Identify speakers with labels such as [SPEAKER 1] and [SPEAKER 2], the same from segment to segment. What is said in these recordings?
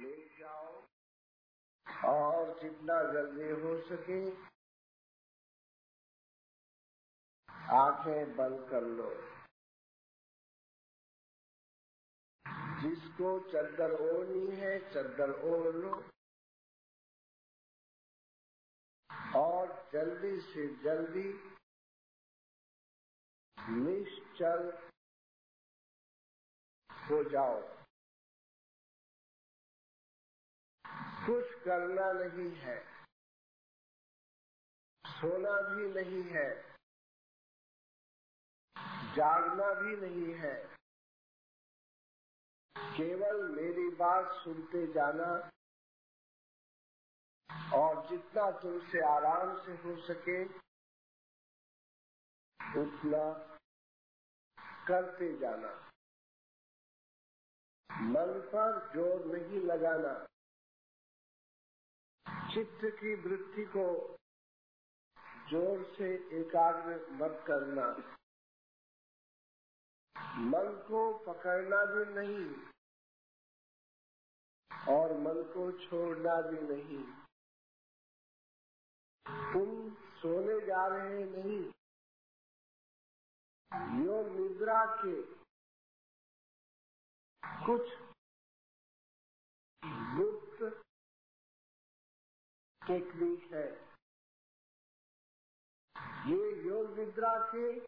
[SPEAKER 1] ले जाओ और जितना जल्दी हो सके, आँखें बंद कर लो। जिसको चद्दर ओढ़नी है, चद्दर ओढ़ लो। और जल्दी से जल्दी निश्चल हो जाओ। कुछ करना नहीं है। सोना भी नहीं है। जागना भी नहीं है। केवल मेरी बात सुनते जाना और जितना तुमसे आराम से हो सके, उतना करते जाना। मन पर ज़ोर नहीं लगाना। चित्त की वृत्ति को ज़ोर से एकाग्र मत करना। मन को पकड़ना भी नहीं और मन को छोड़ना भी नहीं। तुम सोने जा रहे नहीं। योग निद्रा के कुछ टेक्निक है। ये योग निद्रा के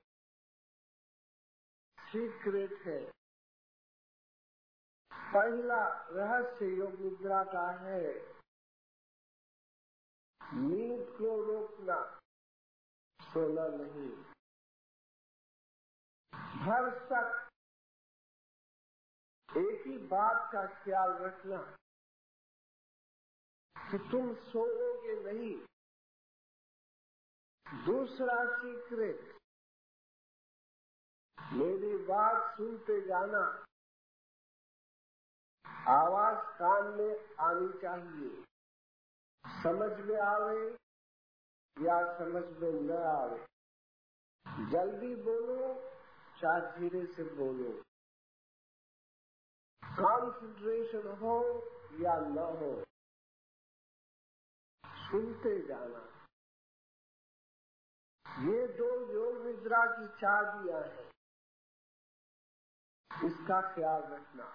[SPEAKER 1] सीक्रेट है। पहला रहस्य योग निद्रा का है। नींद को रोकना सोना नहीं। भर तक एक ही बात का ख्याल रखना। कि तुम सोओगे नहीं। दूसरा सीक्रेट, मेरी बात सुनते जाना। आवाज़ कान में आनी चाहिए। समझ में आवे या समझ में न आवे? जल्दी बोलो चाहे धीरे से बोलो। कॉन्सेंट्रेशन हो या न हो सुनते जाना। ये दो योग निद्रा की चाबियाँ हैं। इसका ख्याल रखना।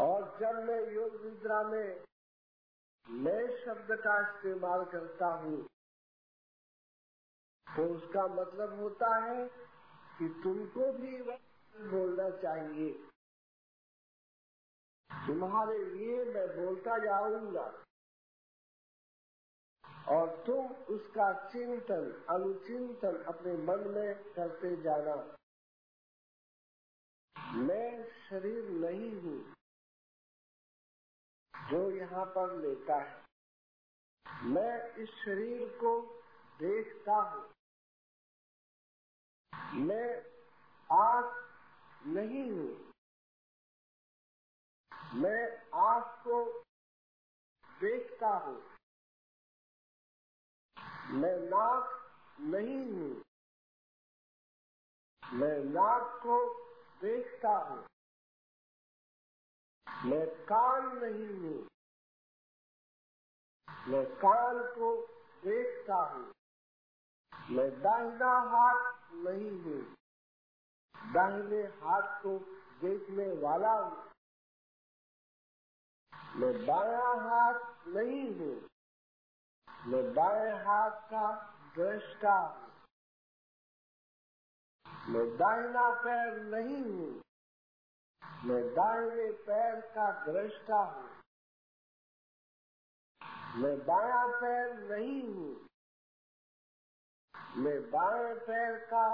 [SPEAKER 1] और जब मैं योग निद्रा में नए शब्द का इस्तेमाल करता हूँ तो उसका मतलब होता है कि तुमको भी बोलना चाहिए। तुम्हारे लिए मैं बोलता जाऊँगा। और तुम उसका चिंतन, अनुचिंतन अपने मन में करते जाना। मैं शरीर नहीं हूँ जो यहाँ पर लेता है। मैं इस शरीर को देखता हूँ। मैं आँख नहीं हूँ। मैं आँख को देखता हूँ। मैं नाक नहीं हूँ। मैं नाक को देखता हूँ। मैं कान नहीं हूँ। मैं कान को देखता हूँ। मैं दाहिना हाथ नहीं हूँ। दाहिने हाथ को देखने वाला हूँ। मैं बाया हाथ नहीं हूँ। मैं बाएँ हाथ का दृष्टा हूँ मैं दाहिना पैर नहीं हूँ मैं दाहिने पैर का दृष्टा हूँ मैं बाया पैर नहीं हूँ मैं बाएँ पैर का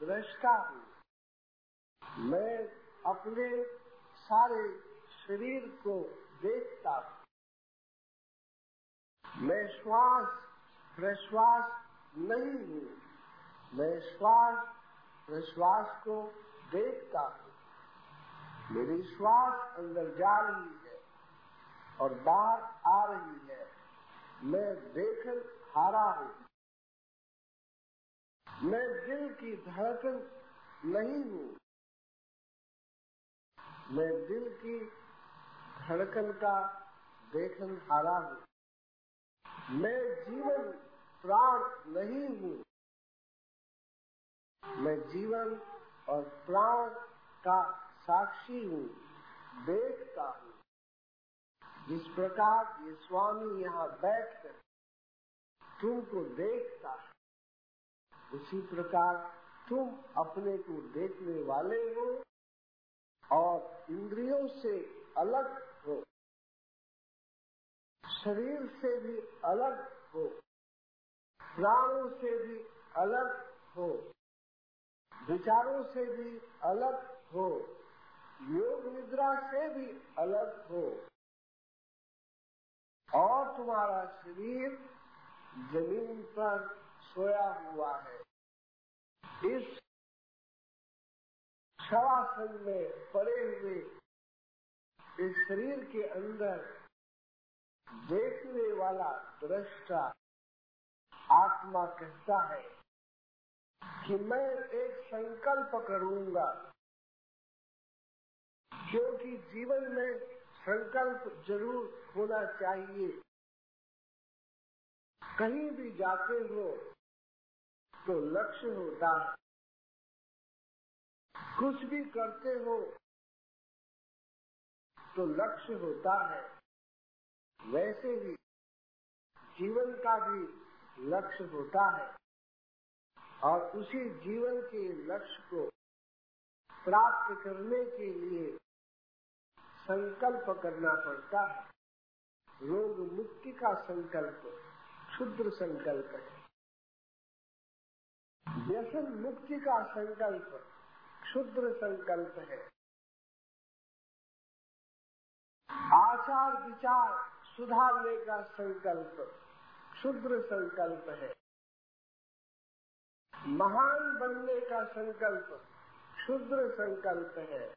[SPEAKER 1] दृष्टा हूँ मैं अपने सारे शरीर को देखता हूँ। मैं श्वास, प्रश्वास नहीं हूँ। मैं श्वास, प्रश्वास को देखता हूँ। मेरी श्वास अंदर जा रही है और बाहर आ रही है। मैं देख हारा हूँ। मैं दिल की धड़कन नहीं हूँ। मैं दिल की धड़कन का देखन हारा हूँ। मैं जीवन प्राण नहीं हूँ। मैं जीवन और प्राण का साक्षी हूँ, देखता हूँ। जिस प्रकार ये स्वामी यहाँ बैठ कर तुमको देखता है, उसी प्रकार तुम अपने को देखने वाले हो और इंद्रियों से अलग शरीर से भी अलग हो, प्राणों से भी अलग हो, विचारों से भी अलग हो, योग निद्रा से भी अलग हो, और तुम्हारा शरीर ज़मीन पर सोया हुआ है। इस शवासन में पड़े हुए इस शरीर के अंदर देखने वाला दृष्टा आत्मा कहता है कि मैं एक संकल्प करूँगा। क्योंकि जीवन में संकल्प ज़रूर होना चाहिए। कहीं भी जाते हो तो लक्ष्य होता है। कुछ भी करते हो तो लक्ष्य होता है। वैसे ही जीवन का भी लक्ष्य होता है और उसी जीवन के लक्ष्य को प्राप्त करने के लिए संकल्प करना पड़ता है। रोग मुक्ति का संकल्प, क्षुद्र संकल्प है। व्यसन मुक्ति का संकल्प, क्षुद्र संकल्प है। आचार विचार सुधारने का संकल्प। क्षुद्र संकल्प है। महान बनने का संकल्प, क्षुद्र संकल्प है।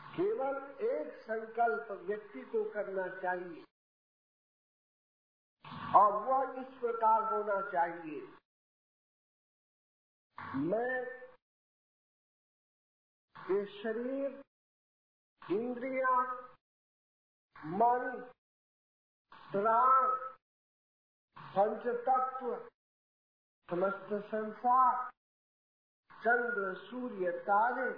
[SPEAKER 1] केवल एक संकल्प व्यक्ति को करना चाहिए। और वह इस प्रकार होना चाहिए। मैं ये शरीर, इंद्रिया मन, प्राण, पंच तत्व, समस्त संसार, चंद्र, सूर्य, तारे,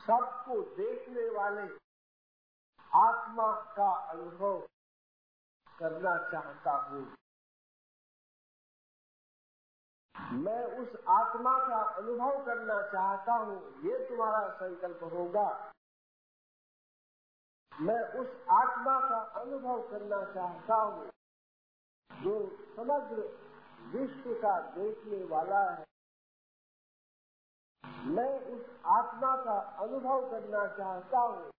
[SPEAKER 1] सबको देखने वाले आत्मा का अनुभव करना चाहता हूँ। मैं उस आत्मा का अनुभव करना चाहता हूँ, ये तुम्हारा संकल्प होगा। मैं उस आत्मा का अनुभव करना चाहता हूँ, जो समग्र विश्व का देखने वाला है। मैं उस आत्मा का अनुभव करना चाहता हूँ,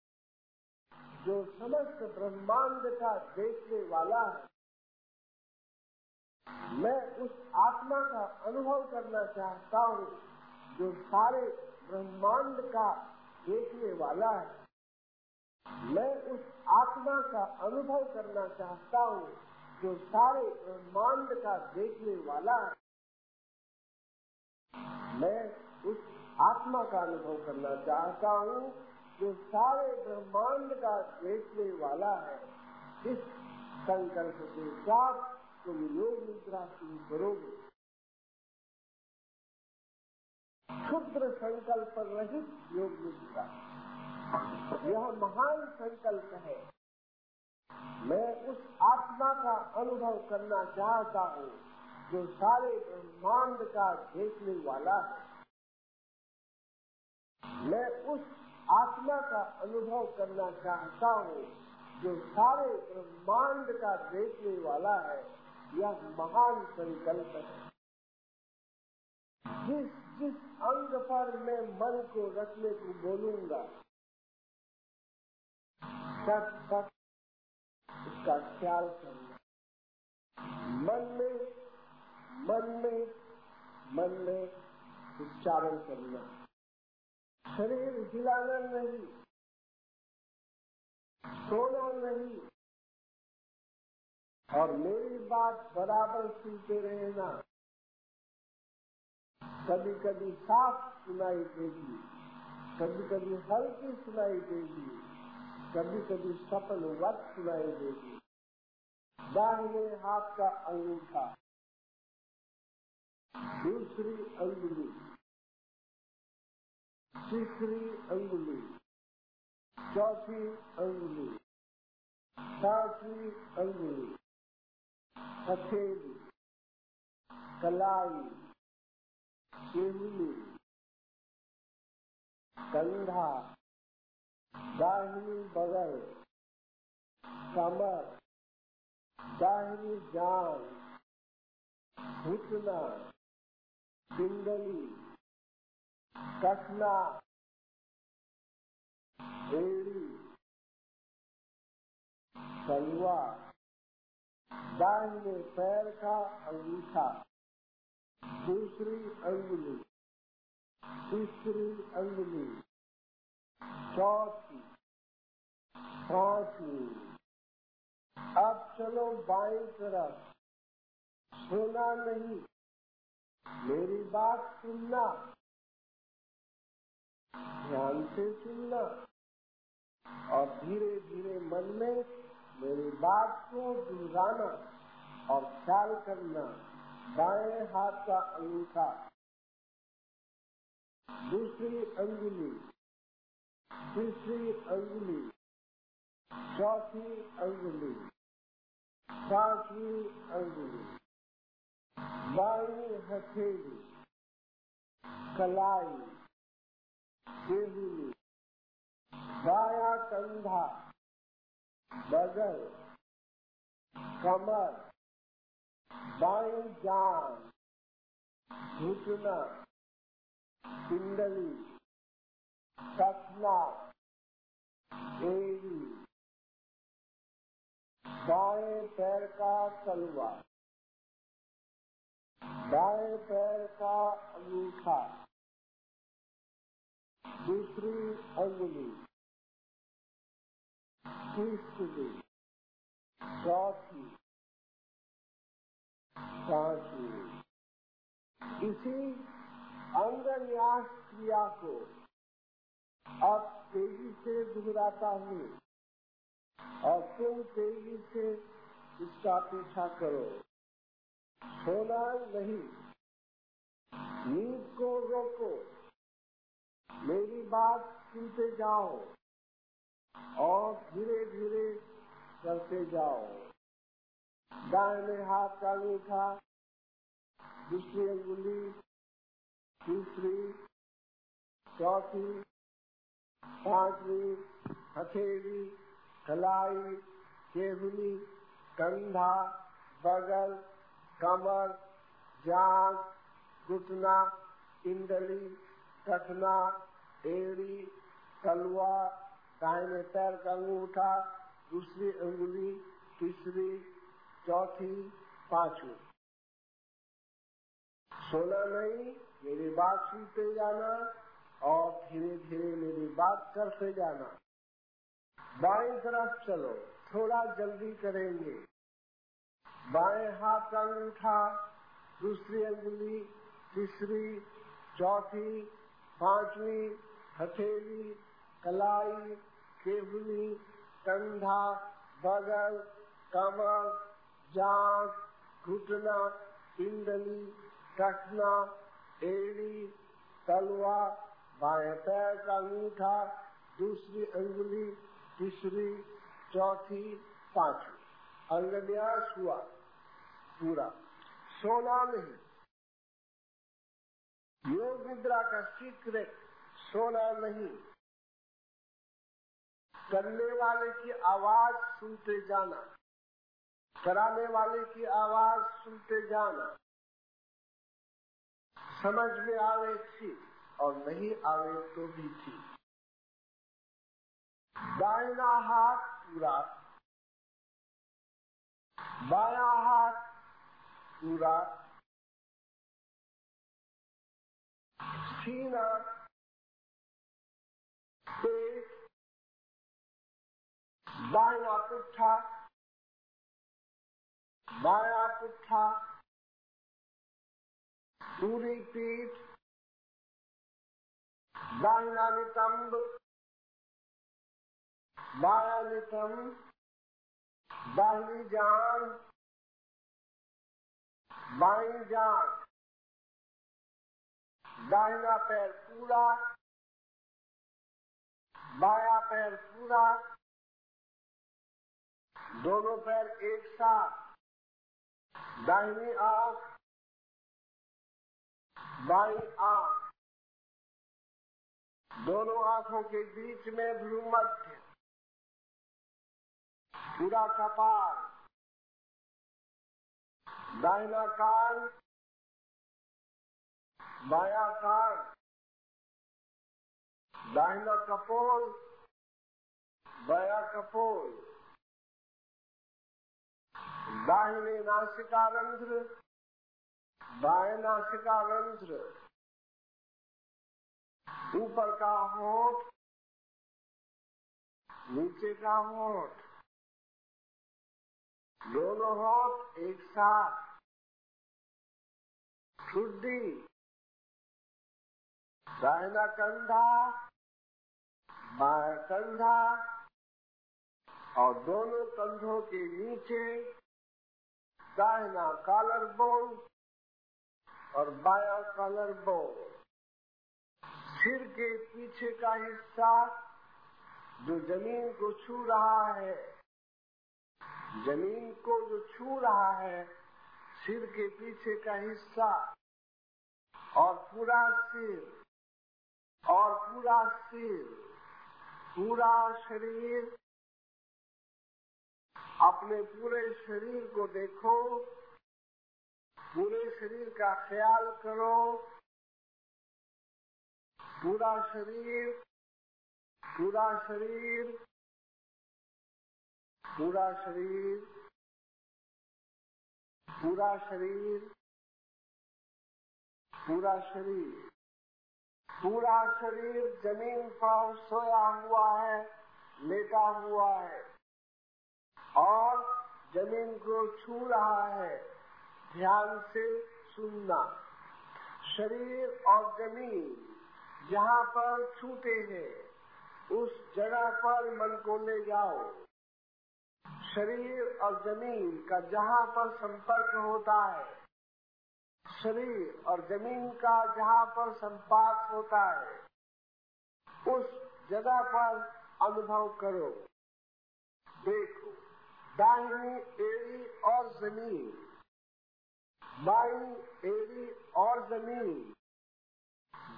[SPEAKER 1] जो समस्त ब्रह्मांड का देखने वाला है। मैं उस आत्मा का अनुभव करना चाहता हूँ, जो सारे ब्रह्मांड का देखने वाला है। मैं उस आत्मा का अनुभव करना चाहता हूँ, जो सारे ब्रह्मांड का देखने वाला है। मैं उस आत्मा का अनुभव करना चाहता हूँ, जो सारे ब्रह्मांड का देखने वाला है। इस संकल्प के साथ तुम योग निद्रा शुरू करोगे। क्षुद्र संकल्प रहित योग निद्रा यह महान संकल्प है। मैं उस आत्मा का अनुभव करना चाहता हूँ, जो सारे ब्रह्मांड का देखने वाला है। मैं उस आत्मा का अनुभव करना चाहता हूँ, जो सारे ब्रह्मांड का देखने वाला है। यह महान संकल्प है। जिस जिस अंग पर मैं मन को रखने को बोलूँगा सच सच उसका ख्याल करना। मन में मन में मन में उच्चारण करना। शरीर हिलाना नहीं, सोना नहीं, और मेरी बात बराबर सुनते रहना। कभी कभी साफ़ सुनाई देगी कभी कभी हल्की सुनाई देगी। कभी कभी सफल वक्त सुनाई देगी। दाहिने हाथ का अंगूठा। दूसरी अंगुली। तीसरी अंगुली। चौथी अंगुली। पांचवी अंगुली। हथेली कलाई। केवली कंधा। दाहिनी बगल, कमर, दाहिनी जान घुटना पिंडली कसना एड़ी सलवा दाहिने पैर का अंगूठा, दूसरी अंगुली, तीसरी अंगुली। चौथी पांचवी अब चलो बाई तरफ़। सुना नहीं। मेरी बात सुनना। ध्यान से सुनना। और धीरे धीरे मन में मेरी बात को दोहराना और ख्याल करना। बाएँ हाथ का अंगूठा। दूसरी अंगुली। तीसरी अंगुली चौथी अंगुली पांचवी अंगुली बाई हथेली कलाई केहुली बाया कंधा बगल कमर बाई जान घुटना पिंडली कसना एड़ी बाएँ पैर का तलवा बाएँ पैर का अंगूठा दूसरी अंगुली, तीसरी चौथी, पांचवी इसी अंग न्यास क्रिया को अब तेज़ी से दोहराता हूँ और तुम तेज़ी से इसका पीछा करो। सोना नहीं, नींद को रोको, मेरी बात सुनते जाओ और धीरे धीरे करते जाओ। दाहिने हाथ का अंगूठा, दूसरी अंगुली, तीसरी, चौथी पांचवी हथेली, कलाई केहुली कंधा, बगल, कमर जांग घुटना, इंदली कटना एड़ी, तलवा दाहिने पैर का अंगूठा, दूसरी अंगुली तीसरी, चौथी, पांचवी। सोना नहीं, मेरी बात सुनते जाना। और धीरे धीरे मेरी बात करते जाना। बाएँ तरफ़ चलो, थोड़ा जल्दी करेंगे। बाएँ हाथ का अंगूठा, दूसरी अंगुली, तीसरी, चौथी, पांचवी, हथेली, कलाई, केवली, कंधा, बगल, कमर जांग घुटना पिंडली टखना, एड़ी, तलवा बाएँ पैर का अंगूठा, दूसरी अंगुली तीसरी, चौथी, पांचवी। अंगन्यास हुआ पूरा। सोना नहीं। योग निद्रा का सीक्रेट, सोना नहीं। करने वाले की आवाज़ सुनते जाना। कराने वाले की आवाज़ सुनते जाना। समझ में आवे ठीक और नहीं आवे तो भी ठीक। दाहिना हाथ पूरा। बाया हाथ पूरा। सीना पेट। बाया पुट्ठा। बाया पुट्ठा। पूरी पीठ। दाहिना नितंब बायानितम दाहिनी जान बाई जान दाहिना पैर पूरा। बाया पैर पूरा। दोनों पैर एक साथ। दाहिनी आँख। बाई आँख। दोनों आंखों के बीच में भ्रूमध्य। पूरा कपाल। दाहिना कान। बाया कपोल। दाहिने नासिका रंध्र। बाएं नासिका रंध्र ऊपर का होठ, नीचे का होठ। दोनों होठ एक साथ। शुद्धि। दाहिना कंधा बाया कंधा और दोनों कंधों के नीचे दाहिना कॉलर बोन और बाया कॉलर बोन सिर के पीछे का हिस्सा जो ज़मीन को छू रहा है, ज़मीन को जो छू रहा है, सिर के पीछे का हिस्सा और पूरा सिर, और पूरा सिर, पूरा शरीर, अपने पूरे शरीर को देखो, पूरे शरीर का ख्याल करो। पूरा शरीर पूरा शरीर पूरा शरीर पूरा शरीर पूरा शरीर पूरा शरीर ज़मीन पर सोया हुआ है, लेटा हुआ है, और ज़मीन को छू रहा है, ध्यान से सुनना। शरीर और ज़मीन जहाँ पर हैं उस जगह पर मन को ले जाओ। शरीर और ज़मीन का जहाँ पर संपर्क होता है, शरीर और ज़मीन का जहाँ पर संपात होता है, उस जगह पर अनुभव करो। देखो, दाहिनी एड़ी और ज़मीन, बाई एड़ी और ज़मीन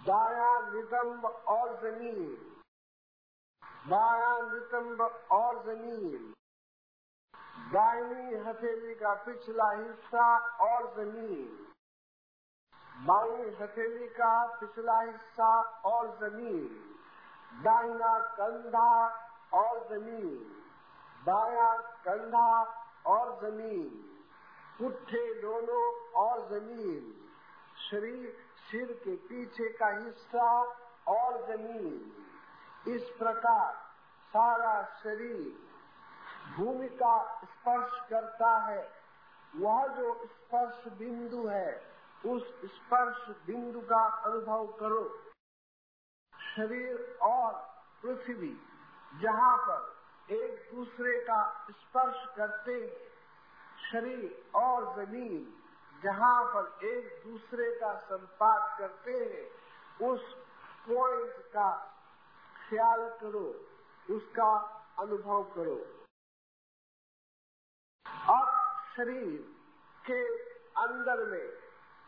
[SPEAKER 1] दाया नितंब और ज़मीन। बाया नितंब और ज़मीन। दाहिनी हथेली का पिछला हिस्सा और ज़मीन। बाई हथेली का पिछला हिस्सा और ज़मीन। दाहिना कंधा और ज़मीन। बाया कंधा और ज़मीन। पुट्ठे दोनों और ज़मीन। शरीर सिर के पीछे का हिस्सा और ज़मीन। इस प्रकार सारा शरीर भूमि का स्पर्श करता है। वह जो स्पर्श बिंदु है, उस स्पर्श बिंदु का अनुभव करो। शरीर और पृथ्वी जहाँ पर एक दूसरे का स्पर्श करते हैं, शरीर और ज़मीन जहाँ पर एक दूसरे का संपात करते हैं, उस पॉइंट का ख्याल करो, उसका अनुभव करो। अब शरीर के अंदर में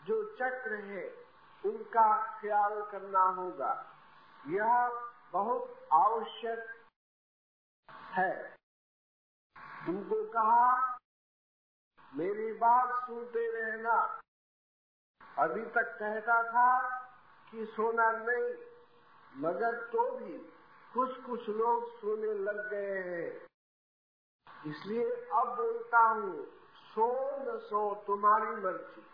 [SPEAKER 1] जो चक्र है, उनका ख्याल करना होगा। यह बहुत आवश्यक है। उनको कहा मेरी बात सुनते रहना। अभी तक कहता था कि सोना नहीं, मगर तो भी कुछ कुछ लोग सोने लग गए हैं। इसलिए अब बोलता हूँ, सो न सो तुम्हारी मर्ज़ी,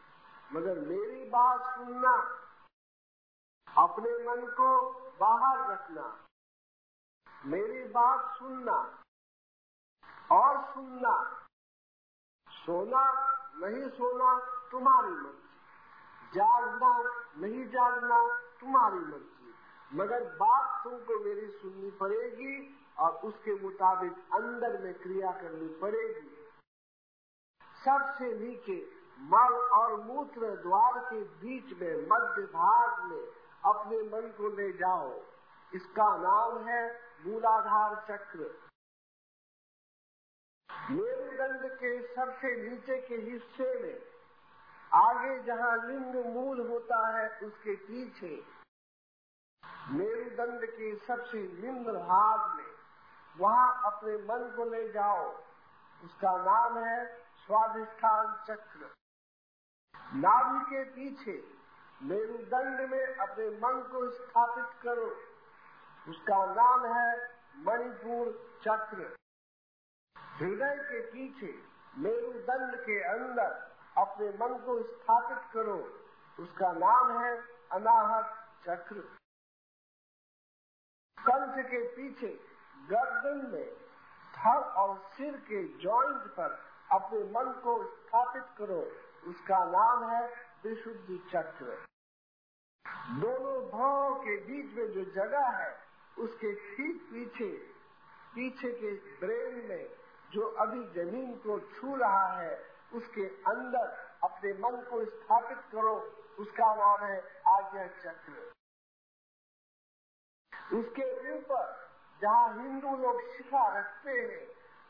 [SPEAKER 1] मगर मेरी बात सुनना। अपने मन को बाहर रखना। मेरी बात सुनना और सुनना। सोना नहीं सोना तुम्हारी मर्ज़ी। जागना नहीं जागना तुम्हारी मर्ज़ी। मगर बात तुमको मेरी सुननी पड़ेगी और उसके मुताबिक अंदर में क्रिया करनी पड़ेगी। सबसे नीचे मल और मूत्र द्वार के बीच में मध्य भाग में अपने मन को ले जाओ। इसका नाम है मूलाधार चक्र। मेरुदंड के सबसे नीचे के हिस्से में, आगे जहाँ लिंग मूल होता है, उसके पीछे। मेरुदंड के सबसे निम्न भाग में, वहाँ अपने मन को ले जाओ। उसका नाम है स्वाधिष्ठान चक्र। नाभि के पीछे, मेरुदंड में अपने मन को स्थापित करो। उसका नाम है मणिपुर चक्र। हृदय के पीछे मेरुदंड के अंदर अपने मन को स्थापित करो। उसका नाम है अनाहत चक्र। कंठ के पीछे गर्दन में धड़ और सिर के जॉइंट पर अपने मन को स्थापित करो। उसका नाम है विशुद्धि चक्र। दोनों भावों के बीच में जो जगह है, उसके ठीक पीछे पीछे के ब्रेन में जो अभी ज़मीन को छू रहा है, उसके अंदर अपने मन को स्थापित करो। उसका नाम है आज्ञा चक्र। उसके ऊपर जहाँ हिंदू लोग शिखा रखते हैं,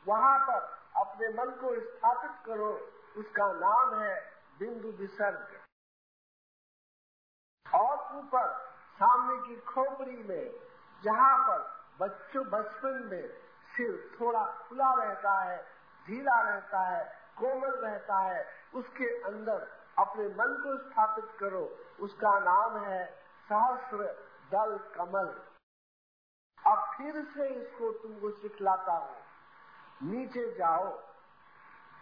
[SPEAKER 1] वहाँ पर अपने मन को स्थापित करो। उसका नाम है बिंदु विसर्ग। और ऊपर सामने की खोपड़ी में, जहाँ पर बच्चों बचपन में सिर थोड़ा खुला रहता है, ढीला रहता है, कोमल रहता है, उसके अंदर अपने मन को स्थापित करो। उसका नाम है सहस्र दल कमल। अब फिर से इसको तुमको सिखलाता हूँ। नीचे जाओ।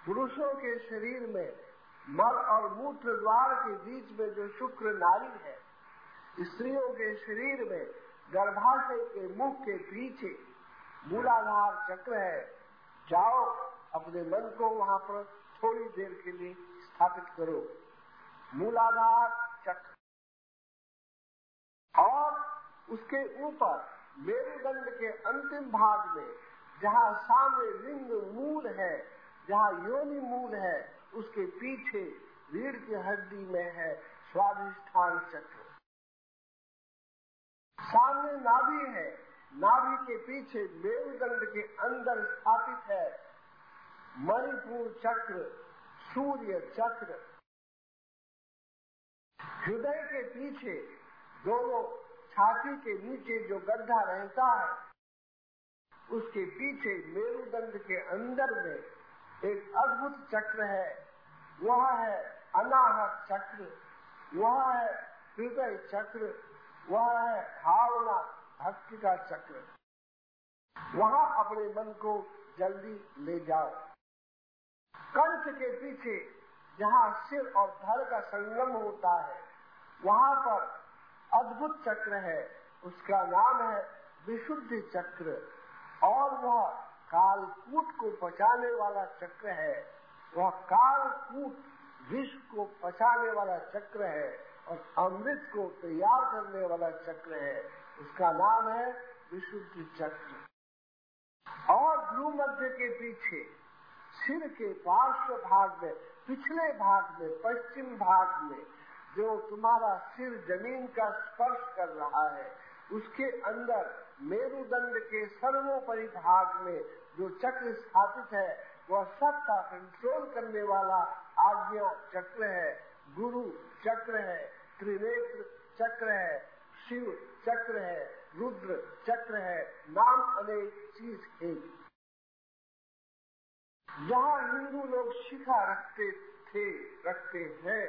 [SPEAKER 1] पुरुषों के शरीर में मल और मूत्र द्वार के बीच में जो शुक्र नारी है, स्त्रियों के शरीर में गर्भाशय के मुख के पीछे मूलाधार चक्र है। जाओ, अपने मन को वहाँ पर थोड़ी देर के लिए स्थापित करो। मूलाधार चक्र। और उसके ऊपर मेरुदंड के अंतिम भाग में, जहाँ सामने लिंग मूल है, जहाँ योनि मूल है, उसके पीछे रीढ़ की हड्डी में है स्वाधिष्ठान चक्र। सामने नाभि है नाभि के पीछे मेरुदंड के अंदर स्थापित है। मणिपुर चक्र, सूर्य चक्र। हृदय के पीछे दोनों छाती के नीचे जो गड्ढा रहता है, उसके पीछे मेरुदंड के अंदर में एक अद्भुत चक्र है। वह है अनाहत चक्र, वह है हृदय चक्र, वह है भावना भक्ति का चक्र। वहाँ अपने मन को जल्दी ले जाओ। कंठ के पीछे, जहाँ सिर और धड़ का संगम होता है, वहाँ पर अद्भुत चक्र है। उसका नाम है विशुद्ध चक्र। और वह कालकूट को पचाने वाला चक्र है। वह कालकूट विश्व को पचाने वाला चक्र है और अमृत को तैयार करने वाला चक्र है। उसका नाम है विशुद्ध चक्र और ध्रुव मध्य के पीछे, सिर के पार्श्व भाग में, पिछले भाग में, पश्चिम भाग में, जो तुम्हारा सिर ज़मीन का स्पर्श कर रहा है, उसके अंदर मेरुदंड के सर्वोपरि भाग में जो चक्र स्थापित है, वह सबका कंट्रोल करने वाला आज्ञा चक्र है, गुरु चक्र है, त्रिनेत्र चक्र है शिव चक्र है, रुद्र चक्र है, नाम अनेक चीज़ एक जहाँ हिंदू लोग शिखा रखते थे, रखते हैं,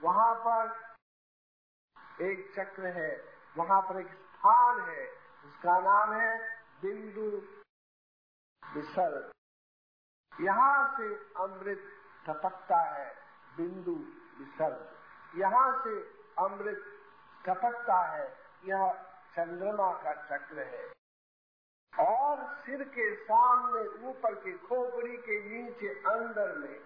[SPEAKER 1] वहाँ पर एक चक्र है, वहाँ पर एक स्थान है उसका नाम है बिंदु विसर्ग। यहाँ से अमृत टपकता है, बिंदु विसर्ग। यहाँ से अमृत टपकता है, यह चंद्रमा का चक्र है। और सिर के सामने, ऊपर के खोपड़ी के नीचे, अंदर में,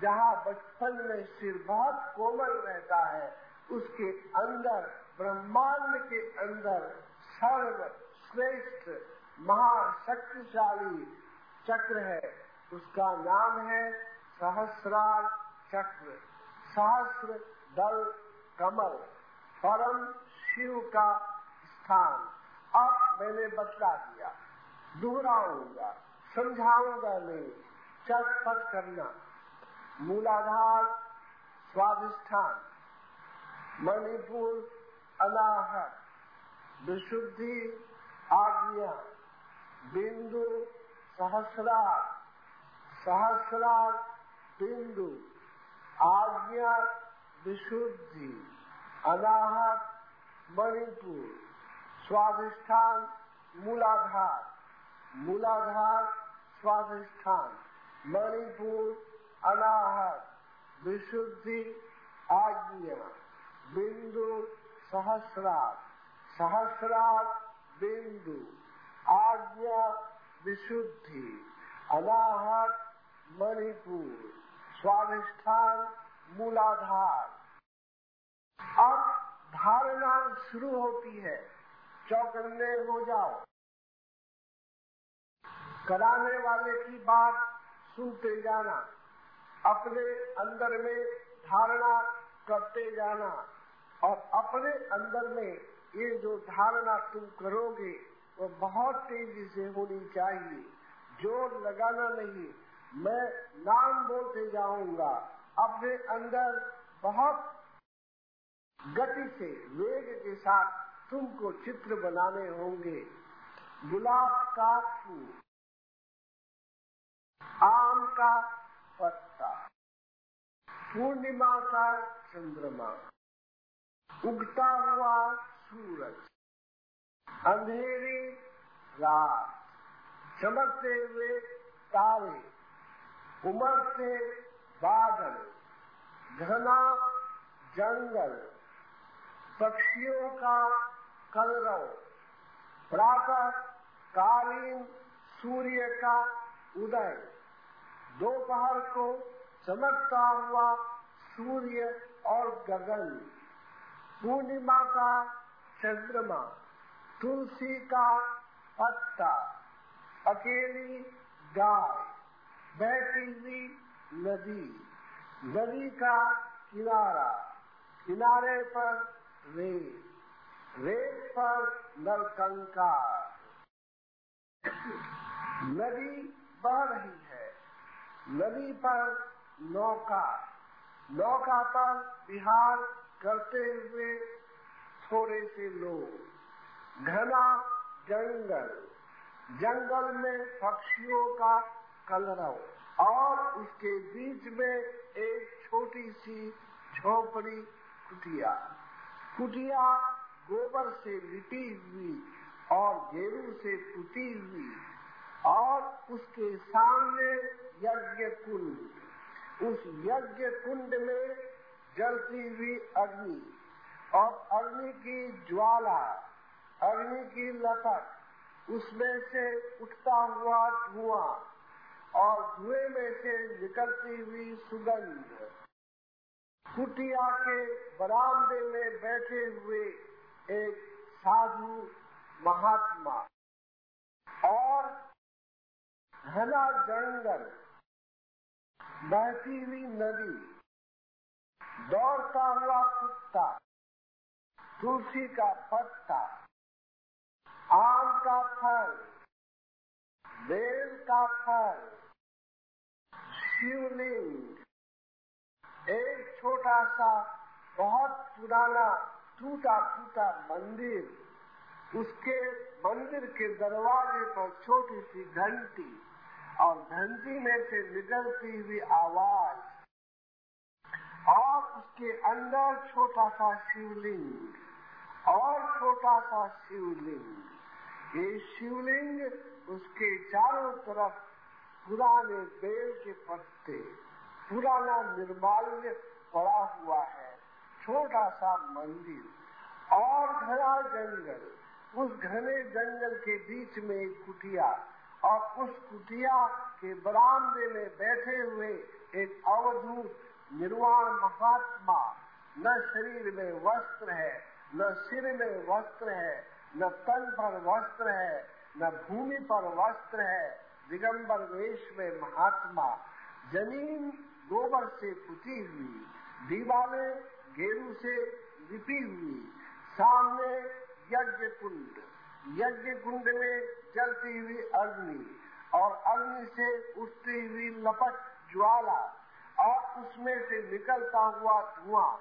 [SPEAKER 1] जहाँ बचपन में सिर बहुत कोमल रहता है, उसके अंदर, ब्रह्मांड के अंदर, सर्व श्रेष्ठ, महाशक्तिशाली चक्र है। उसका नाम है सहस्रार चक्र, सहस्र दल कमल। परम शिव का स्थान। अब मैंने बतला दिया। दोहराऊँगा समझाऊँगा नहीं। चटपट करना। मूलाधार स्वाधिष्ठान। मणिपुर अनाहत। विशुद्धि आज्ञा। बिंदु सहस्रार। सहस्रार बिंदु। आज्ञा विशुद्धि। अनाहत, मणिपुर, स्वाधिष्ठान, मूलाधार। मूलाधार, स्वाधिष्ठान, मणिपुर, अनाहत, विशुद्धि आज्ञा बिंदु, सहस्रार। सहस्रार, बिंदु। आज्ञा, विशुद्धि। अनाहत, मणिपुर। स्वाधिष्ठान, मूलाधार। अब धारणा शुरू होती है। चौकन्ने हो जाओ। कराने वाले की बात सुनते जाना, अपने अंदर में धारणा करते जाना, और अपने अंदर में ये जो धारणा तुम करोगे, वो बहुत तेज़ी से होनी चाहिए। ज़ोर लगाना नहीं, मैं नाम बोलते जाऊँगा। अपने अंदर बहुत गति से, वेग के साथ तुमको चित्र बनाने होंगे। गुलाब का फूल, आम का पत्ता, पूर्णिमा का चंद्रमा, उगता हुआ सूरज, अंधेरी रात, चमकते हुए तारे, उमड़ते बादल, घना जंगल। पक्षियों का कलरव। प्रातः कालीन सूर्य का उदय। दोपहर को चमकता हुआ सूर्य और गगन। पूर्णिमा का चंद्रमा। तुलसी का पत्ता। अकेली गाय। बहती हुई नदी। नदी का किनारा। किनारे पर रेत पर नलकंकार नदी बह रही है। नदी पर नौका। नौका पर विहार करते हुए थोड़े से लोग। घना जंगल। जंगल में पक्षियों का कलरव। और उसके बीच में एक छोटी सी झोपड़ी कुटिया। कुटिया गोबर से लिपी हुई और गेरू से पुती हुई और उसके सामने यज्ञ कुंड। उस यज्ञ कुंड में जलती हुई अग्नि और अग्नि की ज्वाला, अग्नि की लपट, उसमें से उठता हुआ धुआँ और धुएँ में से निकलती हुई सुगंध। कुटिया के बरामदे में बैठे हुए एक साधु महात्मा और घना जंगल बहती हुई नदी, दौड़ता हुआ कुत्ता, तुलसी का पत्ता, आम का फल, बेल का फल, शिवलिंग। एक छोटा सा, बहुत पुराना टूटा फूटा मंदिर। उसके मंदिर के दरवाजे पर छोटी सी घंटी और घंटी में से निकलती हुई आवाज़ और उसके अंदर छोटा सा शिवलिंग और छोटा सा शिवलिंग। ये शिवलिंग उसके चारों तरफ़ पुराने बेल के पत्ते। पुराना निर्माल्य पड़ा हुआ है। छोटा सा मंदिर और घना जंगल। उस घने जंगल के बीच में एक कुटिया और उस कुटिया के बरामदे में बैठे हुए एक अवधूत निर्वाण महात्मा। न शरीर में वस्त्र है, न सिर में वस्त्र है, न तन पर वस्त्र है, न भूमि पर वस्त्र है। दिगंबर वेश में महात्मा। ज़मीन गोबर से पुती हुई, दीवाने गेरू से लिपी हुई, सामने यज्ञ कुंड यज्ञ कुंड में जलती हुई अग्नि और अग्नि से उठती हुई लपट ज्वाला और उसमें से निकलता हुआ धुआँ।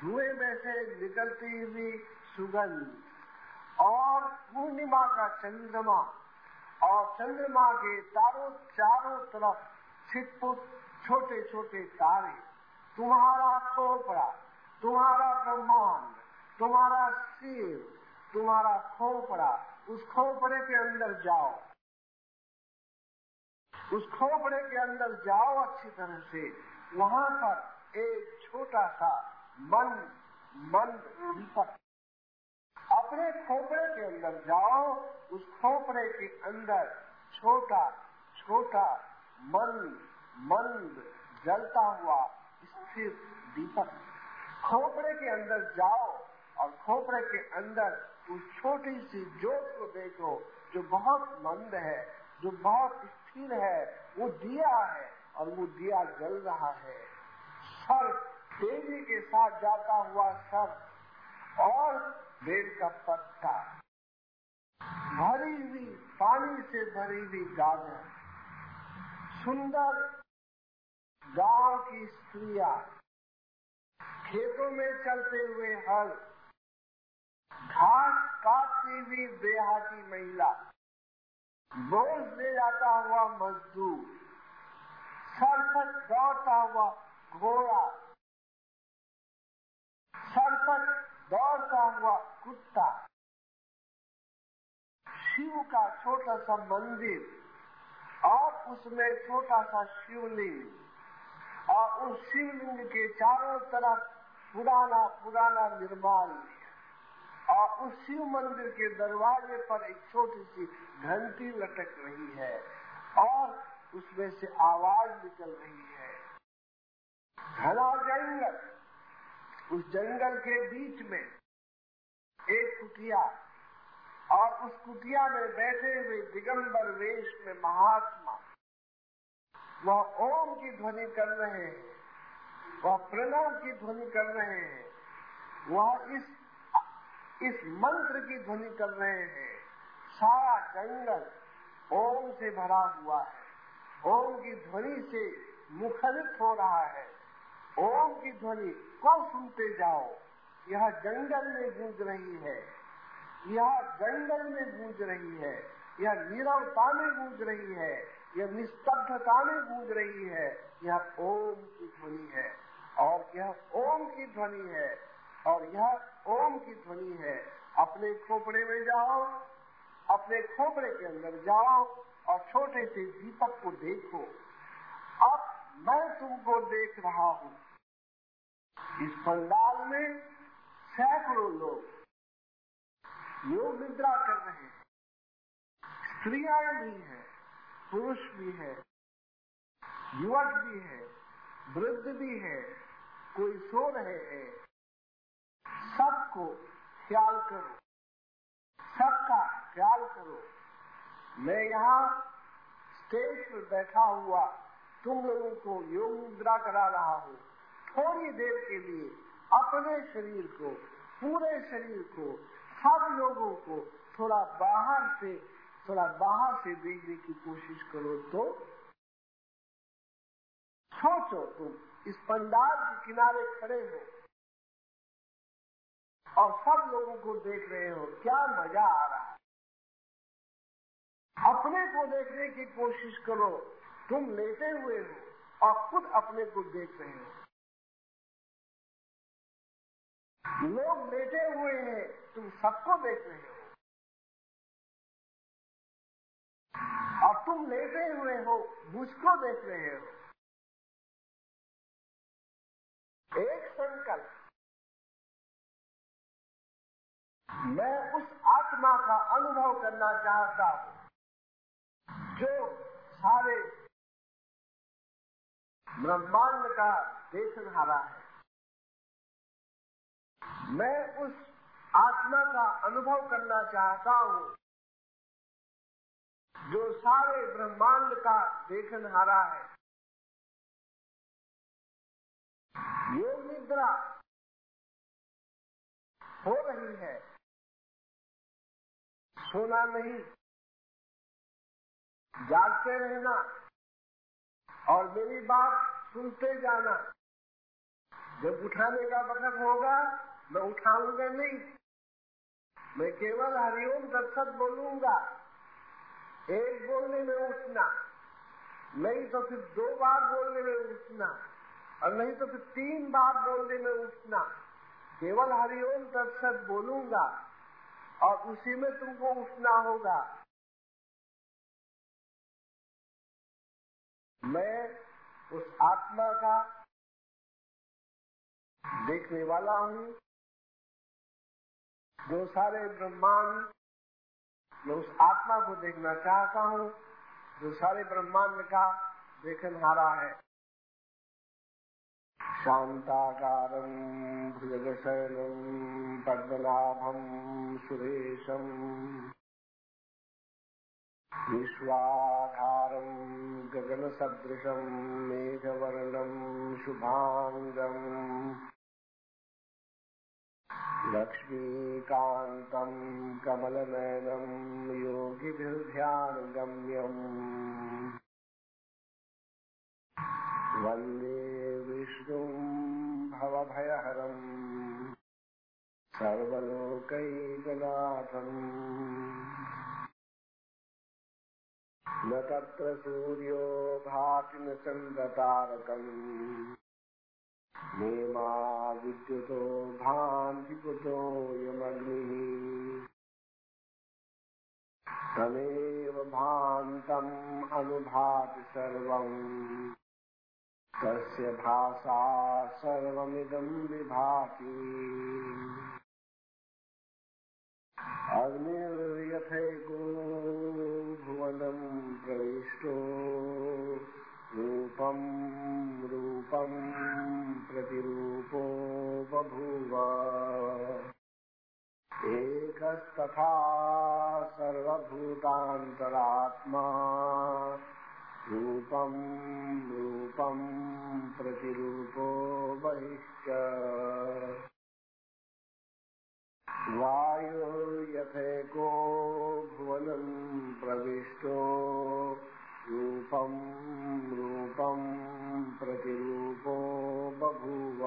[SPEAKER 1] धुएँ में से निकलती हुई सुगंध और पूर्णिमा का चंद्रमा और चंद्रमा के चारों चारों तरफ़ छिटपुट छोटे छोटे तारे, तुम्हारा खोपड़ा तुम्हारा ब्रह्मांड, तुम्हारा सिर, तुम्हारा खोपड़ा उस खोपड़े के अंदर जाओ। उस खोपड़े के अंदर जाओ अच्छी तरह से। वहाँ पर एक छोटा सा मन मन दीपक अपने खोपड़े के अंदर जाओ, उस खोपड़े के अंदर छोटा छोटा मंद मंद, जलता हुआ, स्थिर, दीपक। खोपड़े के अंदर जाओ और खोपड़े के अंदर उस छोटी सी जोत को देखो, जो बहुत मंद है, जो बहुत स्थिर है, वो दिया है और वो दिया जल रहा है। सर तेज़ी के साथ जाता हुआ सर और बेल का पत्ता। भरी हुई, पानी से भरी हुई गाजर सुंदर गाँव की स्त्रियाँ खेतों में चलते हुए हल, घास काटती हुई देहाती महिला, बोझ ले जाता हुआ मजदूर सरपट दौड़ता हुआ घोड़ा सरपट दौड़ता हुआ कुत्ता, शिव का छोटा सा मंदिर और उसमें छोटा सा शिवलिंग। और उस शिवलिंग के चारों तरफ़ पुराना पुराना निर्माण और उस शिव मंदिर के दरवाजे पर एक छोटी सी घंटी लटक रही है और उसमें से आवाज़ निकल रही है। घना जंगल। उस जंगल के बीच में एक कुटिया और उस कुटिया में बैठे हुए दिगंबर वेश में महात्मा वह ओम की ध्वनि कर रहे हैं, वह प्रणव की ध्वनि कर रहे हैं, वह इस इस मंत्र की ध्वनि कर रहे हैं। सारा जंगल ओम से भरा हुआ है। ओम की ध्वनि से मुखरित हो रहा है। ओम की ध्वनि को सुनते जाओ? यह जंगल में गूंज रही है। यह जंगल में गूंज रही है। यह नीरवता में गूंज रही है। यह निस्तब्धता में गूंज रही है। यह ओम की ध्वनि है और यह ओम की ध्वनि है और यह ओम की ध्वनि है। अपने खोपड़े में जाओ, अपने खोपड़े के अंदर जाओ और छोटे से दीपक को देखो। अब मैं तुमको देख रहा हूँ। इस पंडाल में सैकड़ों लोग योग निद्रा कर रहे हैं। स्त्रियाँ भी हैं। पुरुष भी है, युवक भी है, वृद्ध भी है, कोई सो रहे हैं। सबको ख्याल करो, सबका ख्याल करो। मैं यहाँ स्टेज पर बैठा हुआ, तुम लोगों को योग मुद्रा करा रहा हूँ। थोड़ी देर के लिए अपने शरीर को, पूरे शरीर को, सब लोगों को थोड़ा बाहर से थोड़ा बाहर से देखने की कोशिश करो तो सोचो तुम, इस पंडाल के किनारे खड़े हो और सब लोगों को देख रहे हो, क्या मज़ा आ रहा है। अपने को देखने की कोशिश करो, तुम लेटे हुए हो और खुद अपने को देख रहे हो। लोग लेटे हुए हैं, तुम सबको देख रहे हो। और तुम लेटे हुए हो, मुझको देख रहे हो। एक संकल्प। मैं उस आत्मा का अनुभव करना चाहता हूँ, जो सारे ब्रह्मांड का देखनहारा है। मैं उस आत्मा का अनुभव करना चाहता हूँ जो सारे ब्रह्मांड का देखनहारा है। योग निद्रा हो रही है। सोना नहीं। जागते रहना और मेरी बात सुनते जाना। जब उठाने का वक्त होगा, मैं उठाऊँगा नहीं। मैं केवल हरिओम दर्शक बोलूँगा। एक बोलने में उठना। नहीं तो फिर दो बार बोलने में उठना। और नहीं तो फिर तीन बार बोलने में उठना। केवल हरिओम दर्शक बोलूँगा और उसी में तुमको उठना होगा। मैं उस आत्मा का देखने वाला हूँ। जो सारे ब्रह्मांड मैं उस आत्मा को देखना चाहता हूँ, जो सारे ब्रह्मांड का देखनहारा है। भुजगशयनम् पद्मनाभम् सुरेशम् विश्वाधारम् गगनसदृशम् मेघवर्णम् शुभाङ्गम्। लक्ष्मीकान्तम् कमलनयनम् योगिभिर्ध्यानगम्यम् वन्दे विष्णुम् भवभयहरम्। सर्वलोकैकनाथम्। न तत्र सूर्यो भाति न चन्द्रतारकम् नेमा विद्युतो भान्ति कुतोऽयमग्निः तमेव भान्तम् अनुभाति सर्वम्। तस्य भाषा सर्वमिदम् विभाति। अग्निर्यथैको भुवनम् प्रविष्टो। रूपम् रूपम् बभूव एकस्तथा सर्वभूतान्तरात्मा। रूपम् रूपम् प्रतिरूपो बहिश्च। वायुर्यथेको भुवनम् प्रविष्टो। रूपम् रूपम् बभूव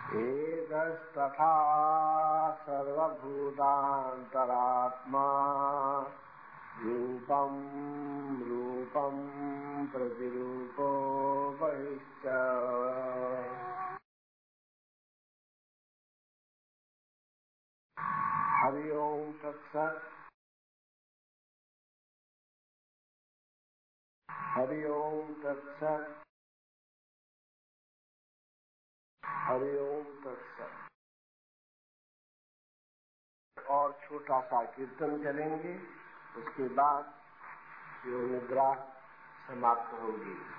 [SPEAKER 1] एकस्तथा सर्वभूतान्तरात्मा रूपम् रूपम् प्रतिरूपो बहिश्च हरि ओम तत्सत हरि ओम तत्सत। हरि ओम तत्सत। और छोटा सा कीर्तन करेंगे, उसके बाद योग निद्रा समाप्त होगी।